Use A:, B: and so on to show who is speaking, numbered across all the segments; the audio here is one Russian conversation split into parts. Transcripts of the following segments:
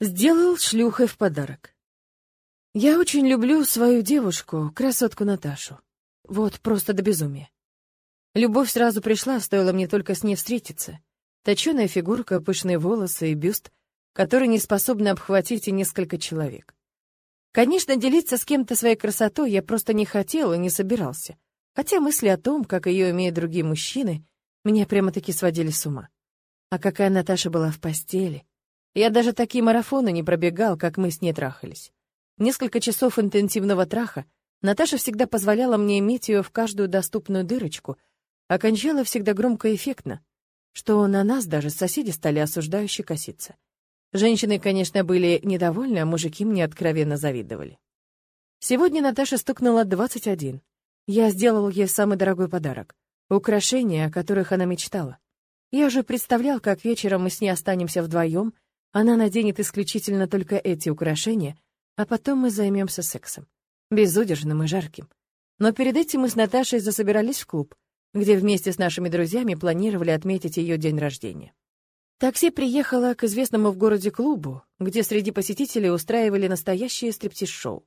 A: Сделал шлюхой в подарок. Я очень люблю свою девушку, красотку Наташу. Вот просто до безумия. Любовь сразу пришла, стоило мне только с ней встретиться. Точёная фигурка, пышные волосы и бюст, который не способны обхватить и несколько человек. Конечно, делиться с кем-то своей красотой я просто не хотел и не собирался. Хотя мысли о том, как ее имеют другие мужчины, меня прямо-таки сводили с ума. А какая Наташа была в постели, я даже такие марафоны не пробегал, как мы с ней трахались. Несколько часов интенсивного траха Наташа всегда позволяла мне иметь ее в каждую доступную дырочку, а всегда громко и эффектно, что на нас даже соседи стали осуждающе коситься. Женщины, конечно, были недовольны, а мужики мне откровенно завидовали. Сегодня Наташа стукнула 21. Я сделал ей самый дорогой подарок — украшения, о которых она мечтала. Я уже представлял, как вечером мы с ней останемся вдвоем — она наденет исключительно только эти украшения, а потом мы займемся сексом. Безудержным и жарким. Но перед этим мы с Наташей засобирались в клуб, где вместе с нашими друзьями планировали отметить ее день рождения. Такси приехало к известному в городе клубу, где среди посетителей устраивали настоящее стриптиз-шоу.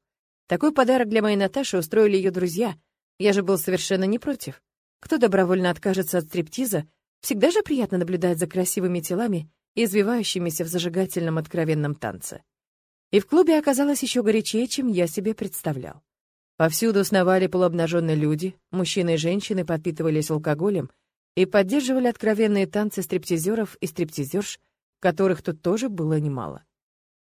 A: Такой подарок для моей Наташи устроили ее друзья. Я же был совершенно не против. Кто добровольно откажется от стриптиза, всегда же приятно наблюдать за красивыми телами извивающимися в зажигательном откровенном танце. И в клубе оказалось еще горячее, чем я себе представлял. Повсюду сновали полуобнаженные люди, мужчины и женщины подпитывались алкоголем и поддерживали откровенные танцы стриптизеров и стриптизерш, которых тут тоже было немало.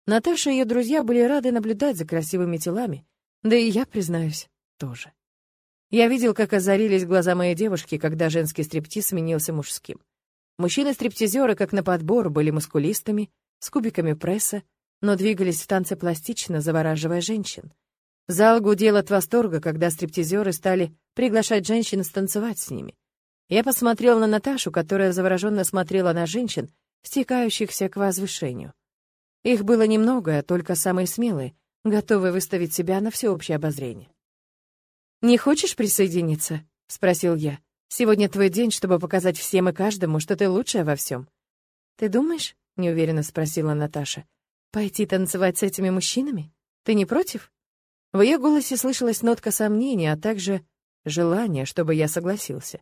A: Наташа и ее друзья были рады наблюдать за красивыми телами, да и я, признаюсь, тоже. Я видел, как озарились глаза моей девушки, когда женский стриптиз сменился мужским. Мужчины-стриптизеры, как на подбор, были мускулистами, с кубиками пресса, но двигались в танце пластично, завораживая женщин. Зал гудел от восторга, когда стриптизеры стали приглашать женщин станцевать с ними. Я посмотрел на Наташу, которая завороженно смотрела на женщин, стекающихся к возвышению. Их было немного, а только самые смелые, готовые выставить себя на всеобщее обозрение. «Не хочешь присоединиться?» — спросил я. Сегодня твой день, чтобы показать всем и каждому, что ты лучшая во всем. Ты думаешь? неуверенно спросила Наташа. Пойти танцевать с этими мужчинами? Ты не против? В ее голосе слышалась нотка сомнения, а также желание, чтобы я согласился.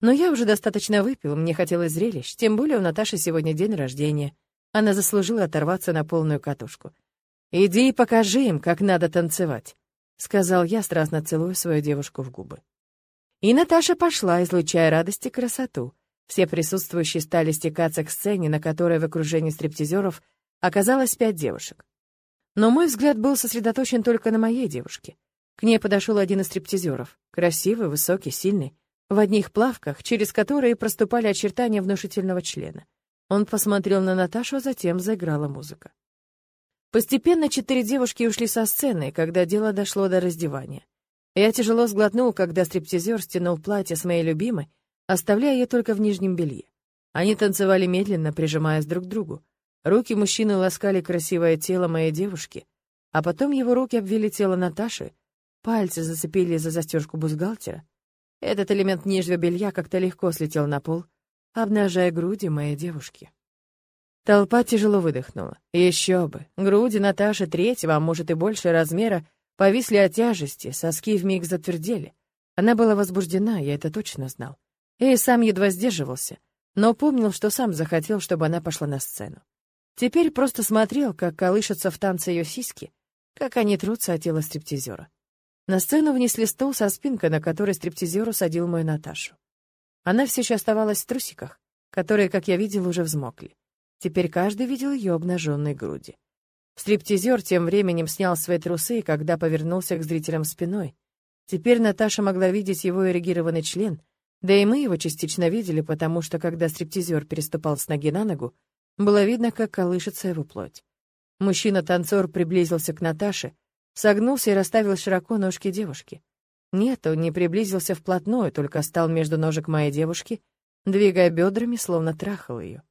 A: Но я уже достаточно выпил, мне хотелось зрелищ, тем более у Наташи сегодня день рождения. Она заслужила оторваться на полную катушку. «Иди и покажи им, как надо танцевать», — сказал я, страстно целуя свою девушку в губы. И Наташа пошла, излучая радость и красоту. Все присутствующие стали стекаться к сцене, на которой в окружении стриптизеров оказалось пять девушек. Но мой взгляд был сосредоточен только на моей девушке. К ней подошел один из стриптизеров, красивый, высокий, сильный, в одних плавках, через которые проступали очертания внушительного члена. Он посмотрел на Наташу, а затем заиграла музыка. Постепенно четыре девушки ушли со сцены, когда дело дошло до раздевания. Я тяжело сглотнул, когда стриптизер стянул платье с моей любимой, оставляя ее только в нижнем белье. Они танцевали медленно, прижимаясь друг к другу. Руки мужчины ласкали красивое тело моей девушки, а потом его руки обвили тело Наташи, пальцы зацепили за застежку бюстгальтера. Этот элемент нижнего белья как-то легко слетел на пол, обнажая груди моей девушки. Толпа тяжело выдохнула. Еще бы. Груди Наташи третьего, а может и больше размера, Повисли от тяжести, соски вмиг затвердели. Она была возбуждена, я это точно знал. И сам едва сдерживался, но помнил, что сам захотел, чтобы она пошла на сцену. Теперь просто смотрел, как колышутся в танце ее сиськи, как они трутся от тела стриптизера. На сцену внесли стул со спинкой, на которой стриптизер усадил мою Наташу. Она все еще оставалась в трусиках, которые, как я видел, уже взмокли. Теперь каждый видел ее обнаженной груди. Стриптизер тем временем снял свои трусы, когда повернулся к зрителям спиной. Теперь Наташа могла видеть его эрегированный член, да и мы его частично видели, потому что, когда стриптизер переступал с ноги на ногу, было видно, как колышется его плоть. Мужчина-танцор приблизился к Наташе, согнулся и расставил широко ножки девушки. Нет, он не приблизился вплотную, только стал между ножек моей девушки, двигая бедрами, словно трахал ее.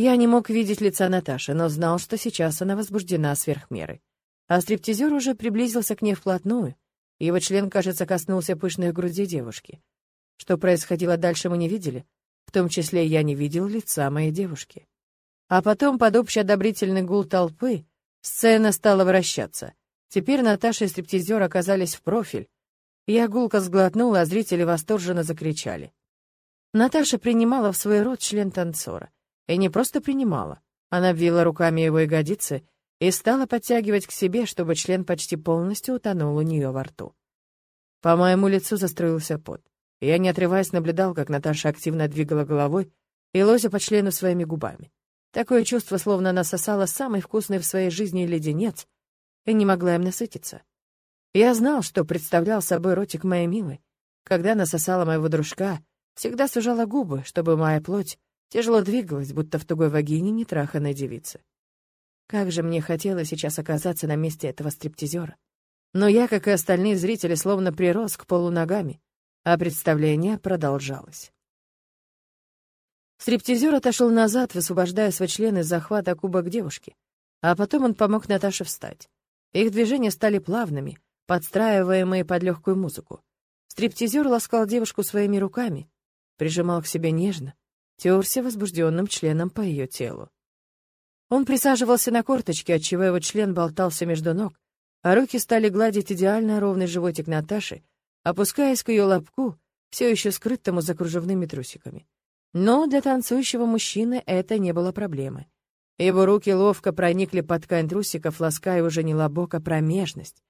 A: Я не мог видеть лица Наташи, но знал, что сейчас она возбуждена сверх меры. А стриптизер уже приблизился к ней вплотную, и его член, кажется, коснулся пышной груди девушки. Что происходило дальше, мы не видели, в том числе я не видел лица моей девушки. А потом, под общий одобрительный гул толпы, сцена стала вращаться. Теперь Наташа и стриптизер оказались в профиль. Я гулко сглотнула, а зрители восторженно закричали. Наташа принимала в свой рот член танцора. И не просто принимала. Она обвила руками его ягодицы и стала подтягивать к себе, чтобы член почти полностью утонул у нее во рту. По моему лицу застроился пот. Я, не отрываясь, наблюдал, как Наташа активно двигала головой и лозя по члену своими губами. Такое чувство, словно она сосала самый вкусный в своей жизни леденец и не могла им насытиться. Я знал, что представлял собой ротик моей милой. Когда она сосала моего дружка, всегда сужала губы, чтобы моя плоть тяжело двигалась, будто в тугой вагине нетраханной девицы. Как же мне хотелось сейчас оказаться на месте этого стриптизера. Но я, как и остальные зрители, словно прирос к полу ногами, а представление продолжалось. Стриптизер отошел назад, высвобождая свой член из захвата кубок девушки, а потом он помог Наташе встать. Их движения стали плавными, подстраиваемые под легкую музыку. Стриптизер ласкал девушку своими руками, прижимал к себе нежно, терся возбужденным членом по ее телу. Он присаживался на корточки, отчего его член болтался между ног, а руки стали гладить идеально ровный животик Наташи, опускаясь к ее лобку, все еще скрытому за кружевными трусиками. Но для танцующего мужчины это не было проблемой. Его руки ловко проникли под ткань трусиков, лаская уже не лобок, а промежность,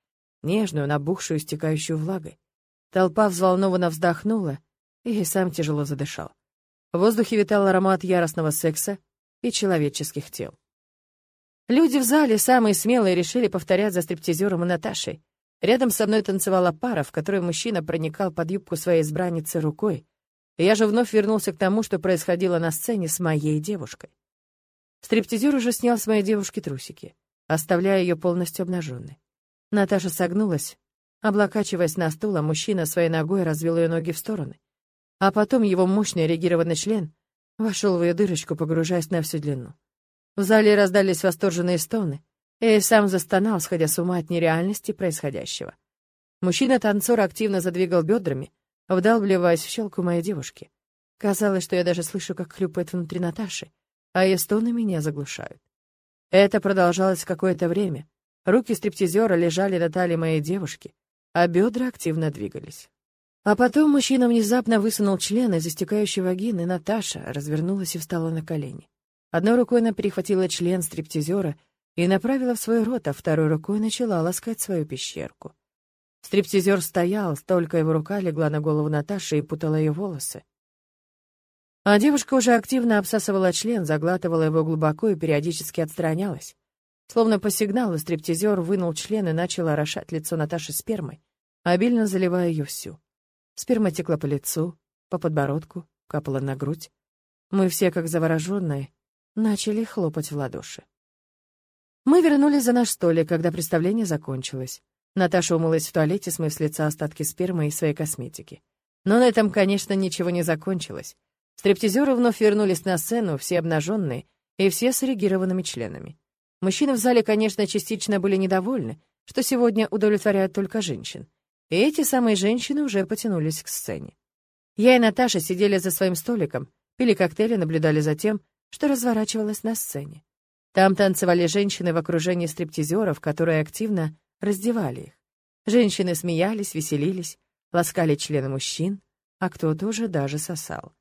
A: нежную, набухшую, стекающую влагой. Толпа взволнованно вздохнула, и сам тяжело задышал. В воздухе витал аромат яростного секса и человеческих тел. Люди в зале, самые смелые, решили повторять за стриптизером и Наташей. Рядом со мной танцевала пара, в которой мужчина проникал под юбку своей избранницы рукой. Я же вновь вернулся к тому, что происходило на сцене с моей девушкой. Стриптизер уже снял с моей девушки трусики, оставляя ее полностью обнаженной. Наташа согнулась, облокачиваясь на стул, а мужчина своей ногой развел ее ноги в стороны. А потом его мощный эрегированный член вошел в ее дырочку, погружаясь на всю длину. В зале раздались восторженные стоны, и сам застонал, сходя с ума от нереальности происходящего. Мужчина-танцор активно задвигал бедрами, вдалбливаясь в щелку моей девушки. Казалось, что я даже слышу, как хлюпает внутри Наташи, а ее стоны меня заглушают. Это продолжалось какое-то время. Руки стриптизера лежали на талии моей девушки, а бедра активно двигались. А потом мужчина внезапно высунул член из истекающей вагины, Наташа развернулась и встала на колени. Одной рукой она перехватила член стриптизера и направила в свой рот, а второй рукой начала ласкать свою пещерку. Стриптизер стоял, только его рука легла на голову Наташи и путала ее волосы. А девушка уже активно обсасывала член, заглатывала его глубоко и периодически отстранялась. Словно по сигналу стриптизер вынул член и начал орошать лицо Наташи спермой, обильно заливая ее всю. Сперма текла по лицу, по подбородку, капала на грудь. Мы все, как завороженные, начали хлопать в ладоши. Мы вернулись за наш столик, когда представление закончилось. Наташа умылась в туалете, смыв с лица остатки спермы и своей косметики. Но на этом, конечно, ничего не закончилось. Стриптизеры вновь вернулись на сцену, все обнаженные и все с эрегированными членами. Мужчины в зале, конечно, частично были недовольны, что сегодня удовлетворяют только женщин. И эти самые женщины уже потянулись к сцене. Я и Наташа сидели за своим столиком, пили коктейли, наблюдали за тем, что разворачивалось на сцене. Там танцевали женщины в окружении стриптизеров, которые активно раздевали их. Женщины смеялись, веселились, ласкали члены мужчин, а кто-то уже даже сосал.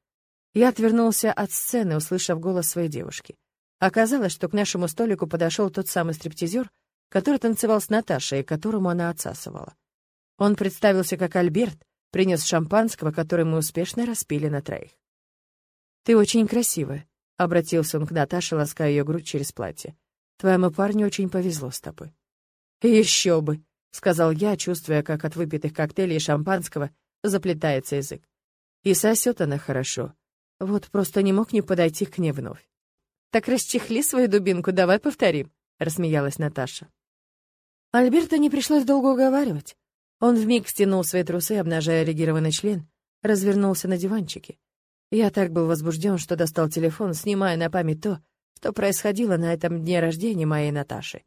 A: Я отвернулся от сцены, услышав голос своей девушки. Оказалось, что к нашему столику подошел тот самый стриптизер, который танцевал с Наташей, которому она отсасывала. Он представился как Альберт, принес шампанского, которое мы успешно распили на троих. «Ты очень красивая», — обратился он к Наташе, лаская ее грудь через платье. «Твоему парню очень повезло с тобой». «Еще бы», — сказал я, чувствуя, как от выпитых коктейлей и шампанского заплетается язык. И сосет она хорошо. Вот просто не мог не подойти к ней вновь. «Так расчехли свою дубинку, давай повторим», — рассмеялась Наташа. Альберта не пришлось долго уговаривать. Он вмиг стянул свои трусы, обнажая регированный член, развернулся на диванчике. Я так был возбужден, что достал телефон, снимая на память то, что происходило на этом дне рождения моей Наташи.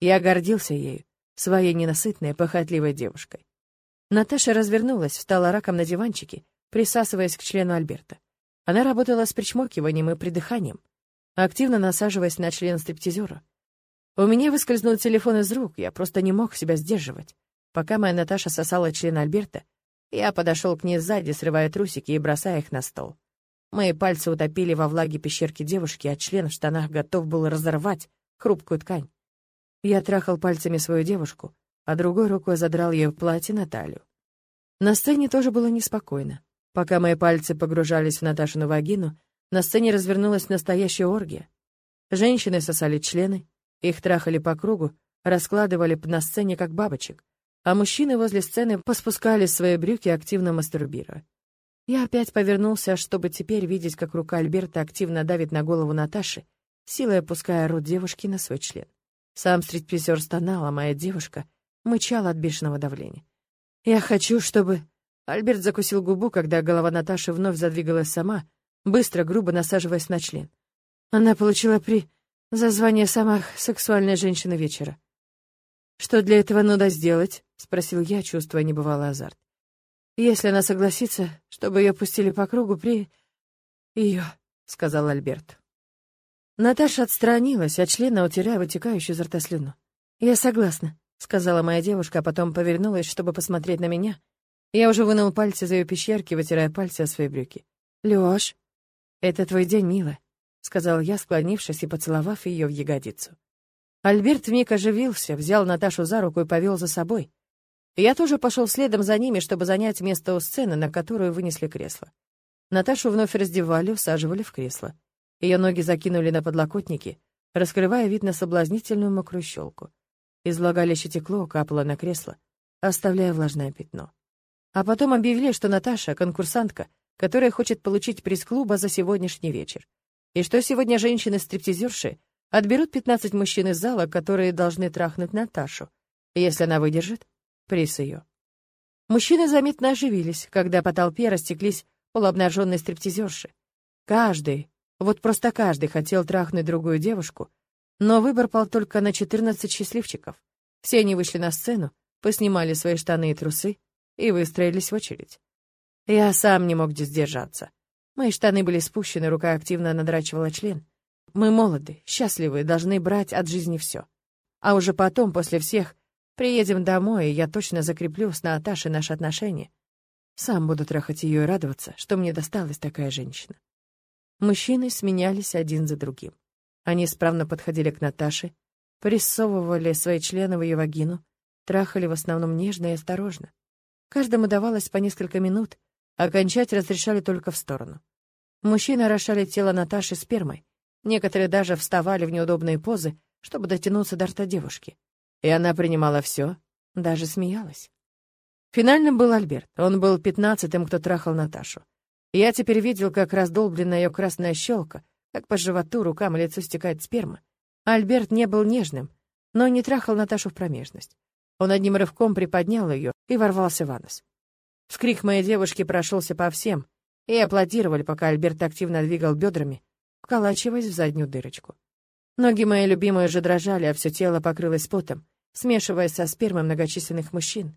A: Я гордился ею, своей ненасытной, похотливой девушкой. Наташа развернулась, встала раком на диванчике, присасываясь к члену Альберта. Она работала с причмокиванием и придыханием. активно насаживаясь на член стриптизера. У меня выскользнул телефон из рук, я просто не мог себя сдерживать. Пока моя Наташа сосала член Альберта, я подошел к ней сзади, срывая трусики и бросая их на стол. Мои пальцы утопили во влаге пещерки девушки, а член в штанах готов был разорвать хрупкую ткань. Я трахал пальцами свою девушку, а другой рукой задрал ее в платье на талию. На сцене тоже было неспокойно. Пока мои пальцы погружались в Наташину вагину, на сцене развернулась настоящая оргия. Женщины сосали члены, их трахали по кругу, раскладывали на сцене как бабочек, а мужчины возле сцены поспускали свои брюки, активно мастурбируя. Я опять повернулся, чтобы теперь видеть, как рука Альберта активно давит на голову Наташи, силой опуская рот девушки на свой член. Сам стриптизер стонал, а моя девушка мычала от бешеного давления. «Я хочу, чтобы...» Альберт закусил губу, когда голова Наташи вновь задвигалась сама, быстро, грубо насаживаясь на член. Она получила при за звание самых сексуальной женщины вечера. «Что для этого надо сделать?» — спросил я, чувствуя небывалый азарт. «Если она согласится, чтобы ее пустили по кругу при... ее», — сказал Альберт. Наташа отстранилась от члена, утирая вытекающую изо рта слюну. «Я согласна», — сказала моя девушка, а потом повернулась, чтобы посмотреть на меня. Я уже вынул пальцы из ее пещерки, вытирая пальцы о свои брюки. «Лёш, это твой день, милая. — сказал я, склонившись и поцеловав ее в ягодицу. Альберт вмиг оживился, взял Наташу за руку и повел за собой. Я тоже пошел следом за ними, чтобы занять место у сцены, на которую вынесли кресло. Наташу вновь раздевали, усаживали в кресло. Ее ноги закинули на подлокотники, раскрывая вид на соблазнительную мокрую щелку. Из влагалища текло, капало на кресло, оставляя влажное пятно. А потом объявили, что Наташа — конкурсантка, которая хочет получить приз клуба за сегодняшний вечер и что сегодня женщины-стриптизерши отберут 15 мужчин из зала, которые должны трахнуть Наташу. Если она выдержит, приз ее. Мужчины заметно оживились, когда по толпе растеклись полуобнаженные стриптизерши. Каждый, вот просто каждый хотел трахнуть другую девушку, но выбор пал только на 14 счастливчиков. Все они вышли на сцену, поснимали свои штаны и трусы и выстроились в очередь. Я сам не мог сдержаться. Мои штаны были спущены, рука активно надрачивала член. Мы молоды, счастливы, должны брать от жизни все. А уже потом, после всех, приедем домой, и я точно закреплю с Наташей наши отношения. Сам буду трахать ее и радоваться, что мне досталась такая женщина. Мужчины сменялись один за другим. Они справно подходили к Наташе, прессовывали свои члены в ее вагину, трахали в основном нежно и осторожно. Каждому давалось по несколько минут, Окончать разрешали только в сторону. Мужчины орошали тело Наташи спермой. Некоторые даже вставали в неудобные позы, чтобы дотянуться до рта девушки. И она принимала все, даже смеялась. Финальным был Альберт. Он был пятнадцатым, кто трахал Наташу. Я теперь видел, как раздолблена ее красная щелка, как по животу, рукам и лицу стекает сперма. Альберт не был нежным, но не трахал Наташу в промежность. Он одним рывком приподнял ее и ворвался в анус. Вскрик моей девушки прошелся по всем, и аплодировали, пока Альберт активно двигал бедрами, вколачиваясь в заднюю дырочку. Ноги мои любимые уже дрожали, а все тело покрылось потом, смешиваясь со спермой многочисленных мужчин.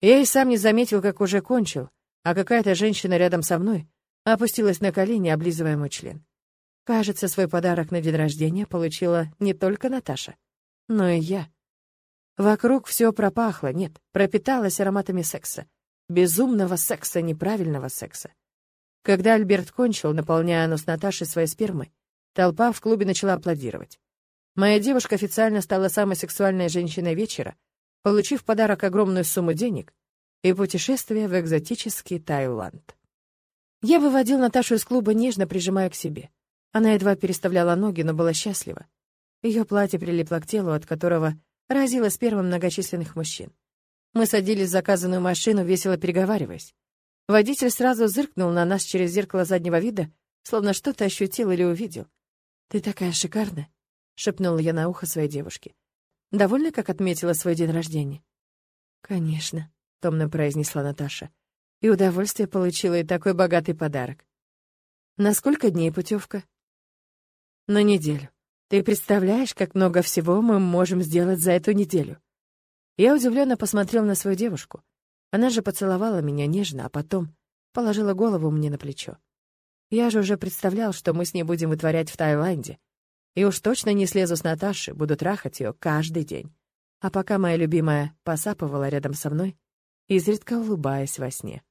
A: Я и сам не заметил, как уже кончил, а какая-то женщина рядом со мной опустилась на колени, облизывая мой член. Кажется, свой подарок на день рождения получила не только Наташа, но и я. Вокруг все пропахло, нет, пропиталось ароматами секса, безумного секса, неправильного секса. Когда Альберт кончил, наполняя нос Наташи своей спермой, толпа в клубе начала аплодировать. Моя девушка официально стала самой сексуальной женщиной вечера, получив в подарок огромную сумму денег и путешествие в экзотический Таиланд. Я выводил Наташу из клуба, нежно прижимая к себе. Она едва переставляла ноги, но была счастлива. Ее платье прилипло к телу, от которого разило спермом многочисленных мужчин. Мы садились в заказанную машину, весело переговариваясь. Водитель сразу зыркнул на нас через зеркало заднего вида, словно что-то ощутил или увидел. «Ты такая шикарная», — шепнула я на ухо своей девушке. «Довольна, как отметила свой день рождения?» «Конечно», — томно произнесла Наташа. «И удовольствие получила, и такой богатый подарок». «На сколько дней путевка?» «На неделю. Ты представляешь, как много всего мы можем сделать за эту неделю?» Я удивленно посмотрел на свою девушку. Она же поцеловала меня нежно, а потом положила голову мне на плечо. Я же уже представлял, что мы с ней будем вытворять в Таиланде. И уж точно не слезу с Наташи, буду трахать ее каждый день. А пока моя любимая посапывала рядом со мной, изредка улыбаясь во сне.